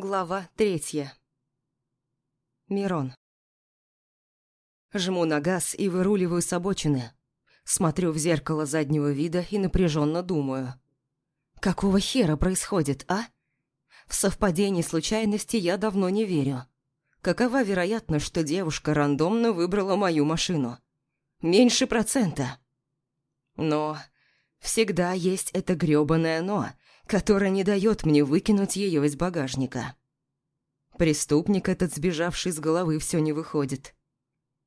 Глава третья. Мирон. Жму на газ и выруливаю с обочины. Смотрю в зеркало заднего вида и напряженно думаю. Какого хера происходит, а? В совпадении случайности я давно не верю. Какова вероятность, что девушка рандомно выбрала мою машину? Меньше процента. Но всегда есть это грёбаное «но», которая не дает мне выкинуть ее из багажника. Преступник этот, сбежавший с головы, все не выходит.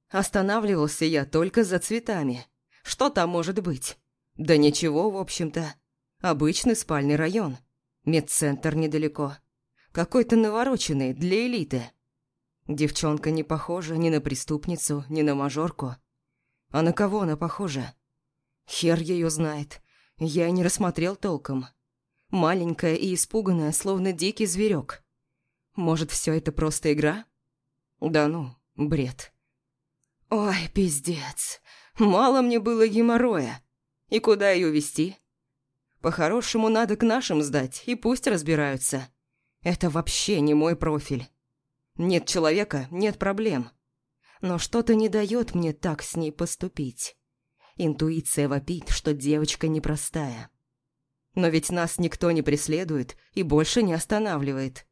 Останавливался я только за цветами. Что там может быть? Да ничего, в общем-то. Обычный спальный район. Медцентр недалеко. Какой-то навороченный, для элиты. Девчонка не похожа ни на преступницу, ни на мажорку. А на кого она похожа? Хер ее знает. Я не рассмотрел толком маленькая и испуганная, словно дикий зверек. Может, все это просто игра? Да ну, бред. Ой, пиздец. Мало мне было геморроя. И куда ее вести? По-хорошему надо к нашим сдать, и пусть разбираются. Это вообще не мой профиль. Нет человека, нет проблем. Но что-то не дает мне так с ней поступить. Интуиция вопит, что девочка непростая. Но ведь нас никто не преследует и больше не останавливает.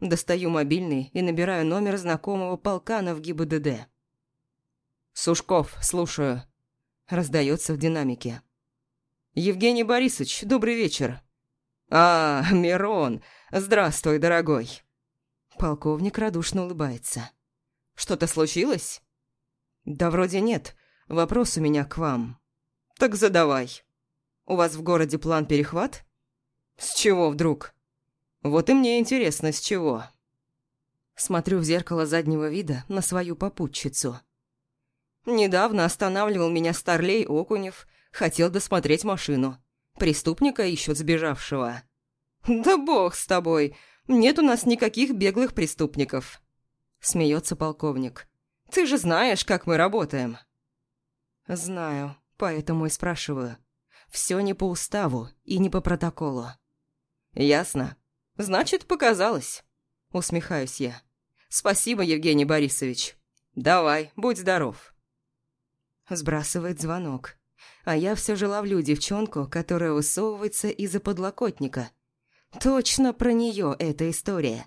Достаю мобильный и набираю номер знакомого полкана в ГИБДД. «Сушков, слушаю», – раздается в динамике. «Евгений Борисович, добрый вечер». «А, Мирон, здравствуй, дорогой». Полковник радушно улыбается. «Что-то случилось?» «Да вроде нет. Вопрос у меня к вам». «Так задавай». У вас в городе план перехват? С чего вдруг? Вот и мне интересно, с чего. Смотрю в зеркало заднего вида на свою попутчицу. Недавно останавливал меня Старлей Окунев, хотел досмотреть машину. Преступника ищут сбежавшего. «Да бог с тобой, нет у нас никаких беглых преступников», смеется полковник. «Ты же знаешь, как мы работаем». «Знаю, поэтому и спрашиваю. Все не по уставу и не по протоколу. Ясно. Значит, показалось. Усмехаюсь я. Спасибо, Евгений Борисович. Давай, будь здоров. Сбрасывает звонок. А я все же ловлю девчонку, которая высовывается из-за подлокотника. Точно про нее эта история.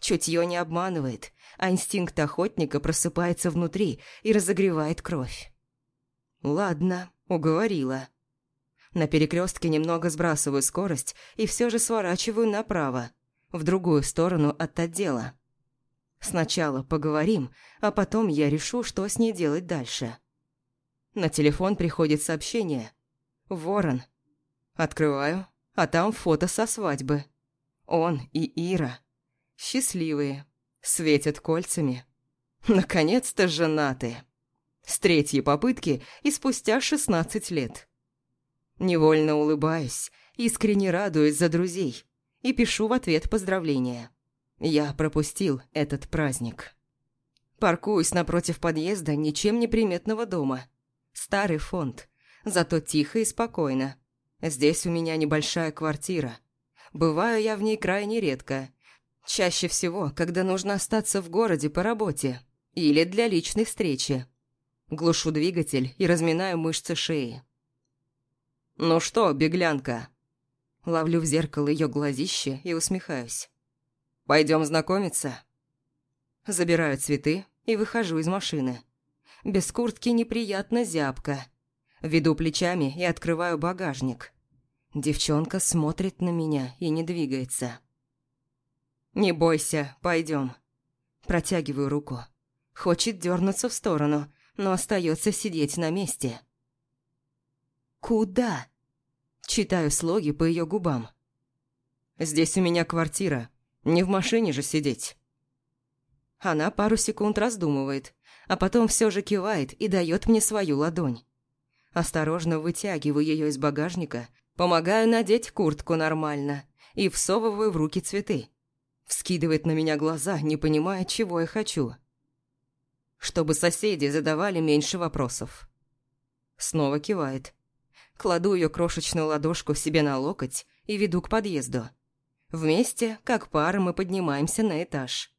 Чутье не обманывает, а инстинкт охотника просыпается внутри и разогревает кровь. Ладно, уговорила. На перекрестке немного сбрасываю скорость и все же сворачиваю направо, в другую сторону от отдела. Сначала поговорим, а потом я решу, что с ней делать дальше. На телефон приходит сообщение. «Ворон». Открываю, а там фото со свадьбы. Он и Ира. Счастливые. Светят кольцами. Наконец-то женаты. С третьей попытки и спустя шестнадцать лет. Невольно улыбаюсь, искренне радуюсь за друзей и пишу в ответ поздравления. Я пропустил этот праздник. Паркуюсь напротив подъезда ничем не приметного дома. Старый фонд, зато тихо и спокойно. Здесь у меня небольшая квартира. Бываю я в ней крайне редко. Чаще всего, когда нужно остаться в городе по работе или для личной встречи. Глушу двигатель и разминаю мышцы шеи. «Ну что, беглянка?» Ловлю в зеркало ее глазище и усмехаюсь. «Пойдем знакомиться?» Забираю цветы и выхожу из машины. Без куртки неприятно зябко. Веду плечами и открываю багажник. Девчонка смотрит на меня и не двигается. «Не бойся, пойдем. Протягиваю руку. Хочет дернуться в сторону, но остается сидеть на месте. «Куда?» Читаю слоги по ее губам. «Здесь у меня квартира. Не в машине же сидеть». Она пару секунд раздумывает, а потом все же кивает и дает мне свою ладонь. Осторожно вытягиваю ее из багажника, помогаю надеть куртку нормально и всовываю в руки цветы. Вскидывает на меня глаза, не понимая, чего я хочу. Чтобы соседи задавали меньше вопросов. Снова кивает. Кладу ее крошечную ладошку себе на локоть и веду к подъезду. Вместе, как пара, мы поднимаемся на этаж.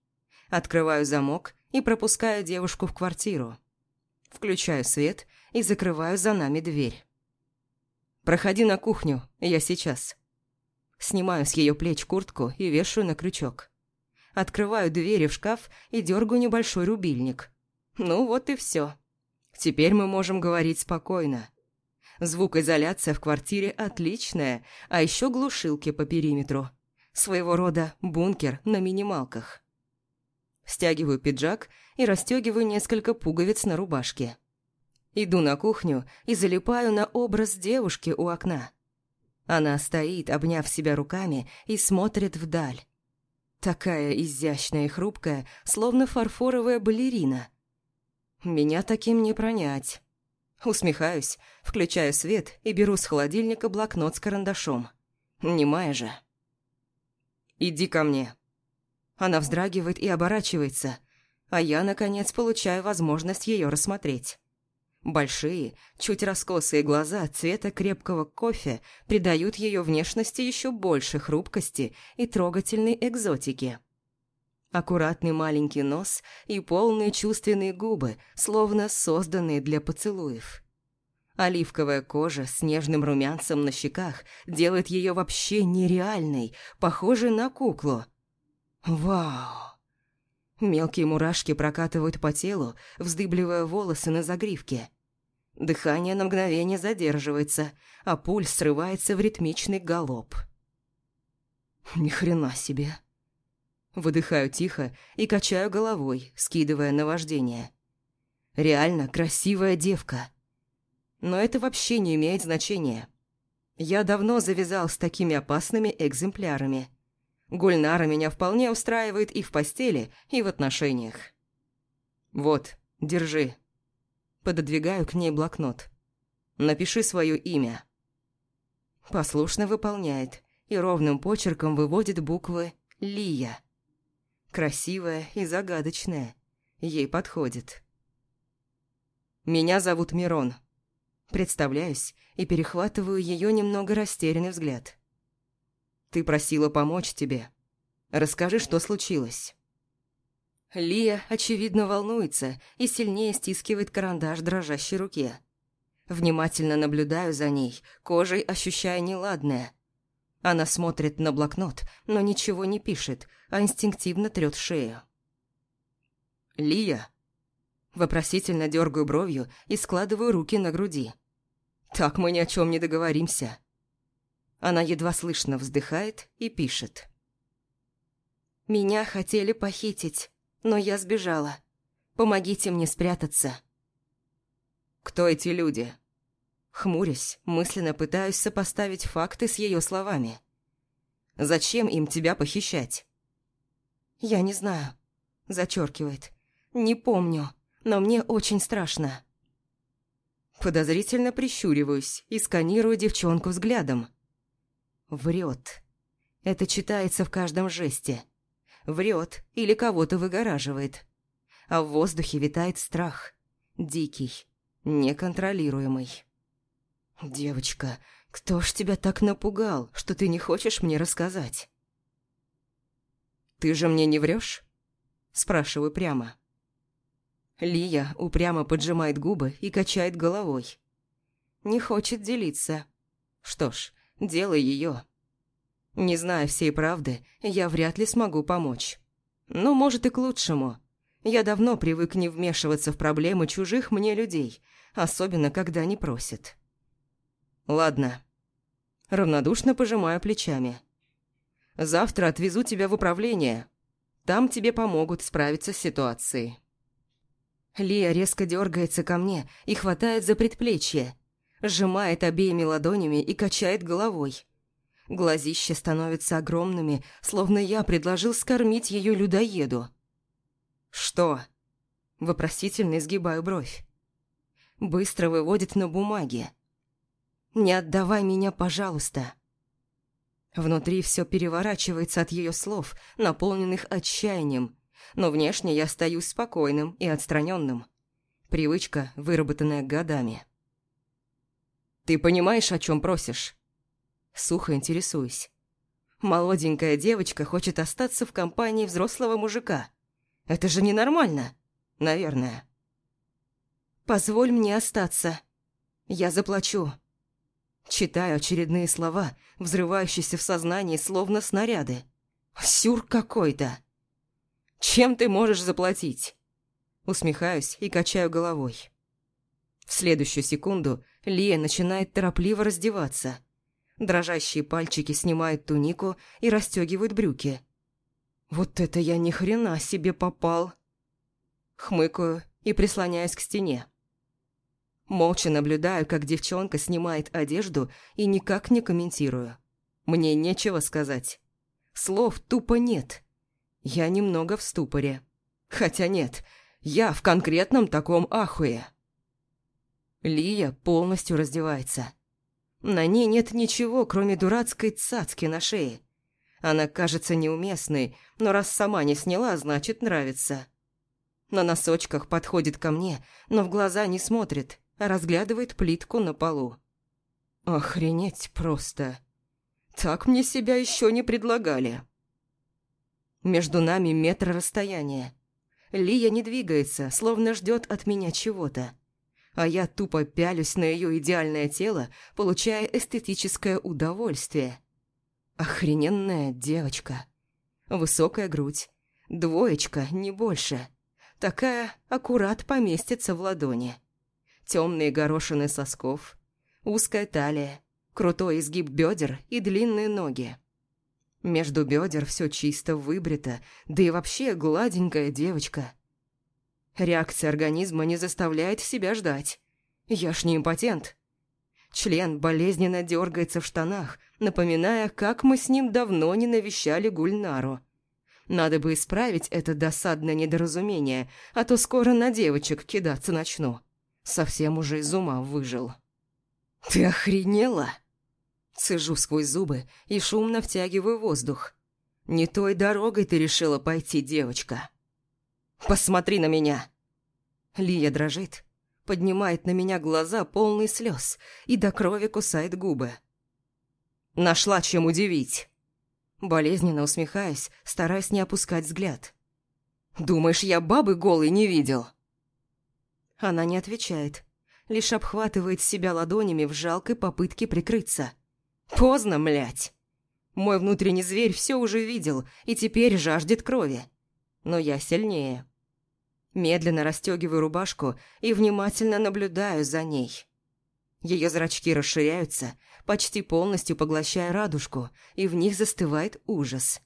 Открываю замок и пропускаю девушку в квартиру. Включаю свет и закрываю за нами дверь. «Проходи на кухню, я сейчас». Снимаю с ее плеч куртку и вешаю на крючок. Открываю двери в шкаф и дергаю небольшой рубильник. Ну вот и все. Теперь мы можем говорить спокойно. Звукоизоляция в квартире отличная, а еще глушилки по периметру. Своего рода бункер на минималках. Стягиваю пиджак и расстегиваю несколько пуговиц на рубашке. Иду на кухню и залипаю на образ девушки у окна. Она стоит, обняв себя руками, и смотрит вдаль. Такая изящная и хрупкая, словно фарфоровая балерина. Меня таким не пронять. Усмехаюсь, включаю свет и беру с холодильника блокнот с карандашом. Немая же. «Иди ко мне». Она вздрагивает и оборачивается, а я, наконец, получаю возможность ее рассмотреть. Большие, чуть раскосые глаза цвета крепкого кофе придают ее внешности еще больше хрупкости и трогательной экзотики. Аккуратный маленький нос и полные чувственные губы, словно созданные для поцелуев. Оливковая кожа с нежным румянцем на щеках делает ее вообще нереальной, похожей на куклу. Вау! Мелкие мурашки прокатывают по телу, вздыбливая волосы на загривке. Дыхание на мгновение задерживается, а пульс срывается в ритмичный галоп. Ни хрена себе. Выдыхаю тихо и качаю головой, скидывая наваждение. Реально красивая девка. Но это вообще не имеет значения. Я давно завязал с такими опасными экземплярами. Гульнара меня вполне устраивает и в постели, и в отношениях. Вот, держи. Пододвигаю к ней блокнот. Напиши свое имя. Послушно выполняет и ровным почерком выводит буквы «Лия». Красивая и загадочная. Ей подходит. Меня зовут Мирон. Представляюсь и перехватываю ее немного растерянный взгляд. Ты просила помочь тебе. Расскажи, что случилось. Лия, очевидно, волнуется и сильнее стискивает карандаш в дрожащей руке. Внимательно наблюдаю за ней, кожей ощущая неладное – она смотрит на блокнот, но ничего не пишет, а инстинктивно трёт шею. «Лия?» Вопросительно дергаю бровью и складываю руки на груди. «Так мы ни о чем не договоримся». Она едва слышно вздыхает и пишет. «Меня хотели похитить, но я сбежала. Помогите мне спрятаться». «Кто эти люди?» Хмурясь, мысленно пытаюсь сопоставить факты с ее словами. «Зачем им тебя похищать?» «Я не знаю», – зачеркивает. «Не помню, но мне очень страшно». Подозрительно прищуриваюсь и сканирую девчонку взглядом. Врет. Это читается в каждом жесте. Врет или кого-то выгораживает. А в воздухе витает страх. Дикий, неконтролируемый. «Девочка, кто ж тебя так напугал, что ты не хочешь мне рассказать?» «Ты же мне не врешь?» Спрашиваю прямо. Лия упрямо поджимает губы и качает головой. Не хочет делиться. Что ж, дело ее. Не зная всей правды, я вряд ли смогу помочь. Но, может, и к лучшему. Я давно привык не вмешиваться в проблемы чужих мне людей, особенно когда они просят. «Ладно». Равнодушно пожимаю плечами. «Завтра отвезу тебя в управление. Там тебе помогут справиться с ситуацией». Лия резко дергается ко мне и хватает за предплечье, сжимает обеими ладонями и качает головой. Глазища становятся огромными, словно я предложил скормить ее людоеду. «Что?» Вопросительно изгибаю бровь. Быстро выводит на бумаге. Не отдавай меня, пожалуйста. Внутри все переворачивается от ее слов, наполненных отчаянием, но внешне я остаюсь спокойным и отстраненным. Привычка, выработанная годами. «Ты понимаешь, о чем просишь?» Сухо интересуюсь. Молоденькая девочка хочет остаться в компании взрослого мужика. Это же ненормально, наверное. «Позволь мне остаться. Я заплачу». Читаю очередные слова, взрывающиеся в сознании, словно снаряды. Сюр какой-то. «Чем ты можешь заплатить?» Усмехаюсь и качаю головой. В следующую секунду Лия начинает торопливо раздеваться. Дрожащие пальчики снимают тунику и расстегивают брюки. «Вот это я ни хрена себе попал!» Хмыкаю и прислоняюсь к стене. Молча наблюдаю, как девчонка снимает одежду и никак не комментирую. Мне нечего сказать. Слов тупо нет. Я немного в ступоре. Хотя нет, я в конкретном таком ахуе. Лия полностью раздевается. На ней нет ничего, кроме дурацкой цацки на шее. Она кажется неуместной, но раз сама не сняла, значит нравится. На носочках подходит ко мне, но в глаза не смотрит, разглядывает плитку на полу. Охренеть просто. Так мне себя еще не предлагали. Между нами метр расстояния. Лия не двигается, словно ждет от меня чего-то. А я тупо пялюсь на ее идеальное тело, получая эстетическое удовольствие. Охрененная девочка. Высокая грудь. Двоечка, не больше. Такая аккурат поместится в ладони. Темные горошины сосков. Узкая талия. Крутой изгиб бедер и длинные ноги. Между бедер все чисто выбрито, да и вообще гладенькая девочка. Реакция организма не заставляет себя ждать. Я ж не импотент. Член болезненно дергается в штанах, напоминая, как мы с ним давно не навещали Гульнару. Надо бы исправить это досадное недоразумение, а то скоро на девочек кидаться начну. Совсем уже из ума выжил. «Ты охренела?» Цежу сквозь зубы и шумно втягиваю воздух. «Не той дорогой ты решила пойти, девочка!» «Посмотри на меня!» Лия дрожит, поднимает на меня глаза, полные слез, и до крови кусает губы. «Нашла чем удивить!» Болезненно усмехаясь, стараясь не опускать взгляд. «Думаешь, я бабы голой не видел?» Она не отвечает, лишь обхватывает себя ладонями в жалкой попытке прикрыться – Поздно, млять. Мой внутренний зверь все уже видел и теперь жаждет крови. Но я сильнее. Медленно расстегиваю рубашку и внимательно наблюдаю за ней. Ее зрачки расширяются, почти полностью поглощая радужку, и в них застывает ужас.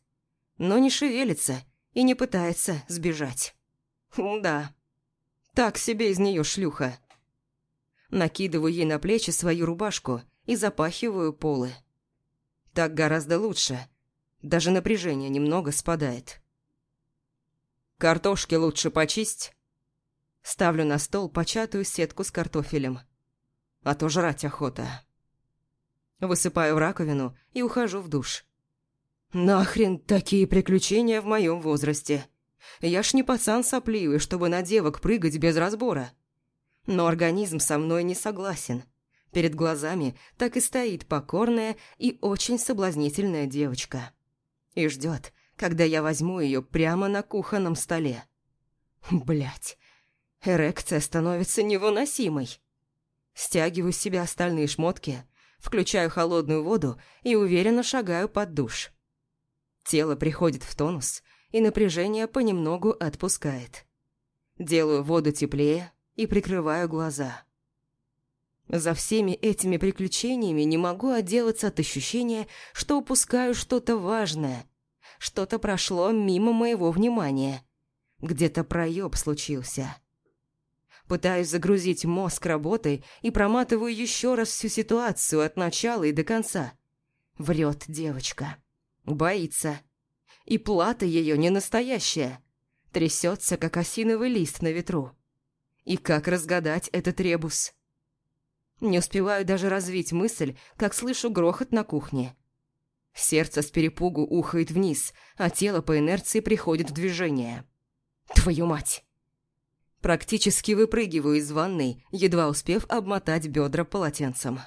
Но не шевелится и не пытается сбежать. Да, так себе из нее шлюха. Накидываю ей на плечи свою рубашку и запахиваю полы. Так гораздо лучше. Даже напряжение немного спадает. Картошки лучше почисть. Ставлю на стол початую сетку с картофелем. А то жрать охота. Высыпаю в раковину и ухожу в душ. Нахрен такие приключения в моем возрасте. Я ж не пацан сопливый, чтобы на девок прыгать без разбора. Но организм со мной не согласен. Перед глазами так и стоит покорная и очень соблазнительная девочка. И ждет, когда я возьму ее прямо на кухонном столе. Блять, эрекция становится невыносимой. Стягиваю с себя остальные шмотки, включаю холодную воду и уверенно шагаю под душ. Тело приходит в тонус, и напряжение понемногу отпускает. Делаю воду теплее и прикрываю глаза. За всеми этими приключениями не могу отделаться от ощущения, что упускаю что-то важное. Что-то прошло мимо моего внимания. Где-то проеб случился. Пытаюсь загрузить мозг работой и проматываю еще раз всю ситуацию от начала и до конца. Врет девочка. Боится. И плата ее не настоящая. Трясется, как осиновый лист на ветру. И как разгадать этот ребус? Не успеваю даже развить мысль, как слышу грохот на кухне. Сердце с перепугу ухает вниз, а тело по инерции приходит в движение. Твою мать! Практически выпрыгиваю из ванной, едва успев обмотать бедра полотенцем.